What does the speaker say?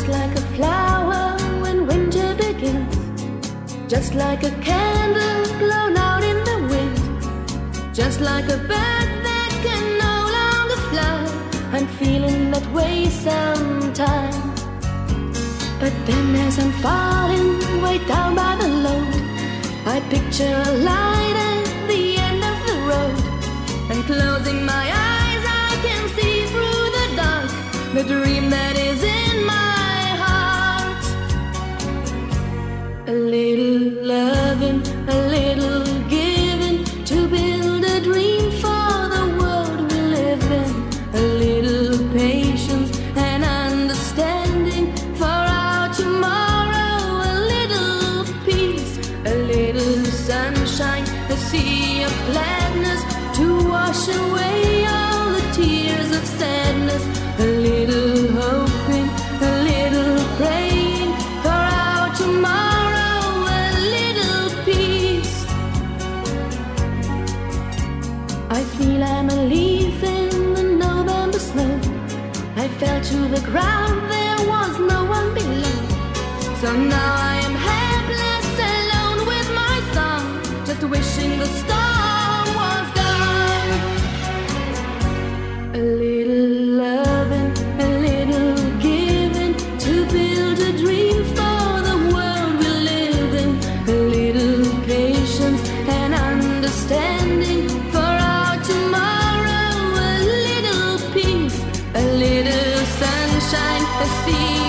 Just like a flower when winter begins. Just like a candle blown out in the wind. Just like a bird that can no longer fly. I'm feeling that way sometimes. But then as I'm falling way down by the load, I picture a light at the end of the road. And closing my eyes, I can see through the dark the dream that is in. A little loving, a little giving to build a dream for the world we live in. A little patience and understanding for our tomorrow. A little peace, a little sunshine, a sea of gladness to wash away fell to the ground, there was no one below. So now I am helpless, alone with my song, just wishing the stars. the sea.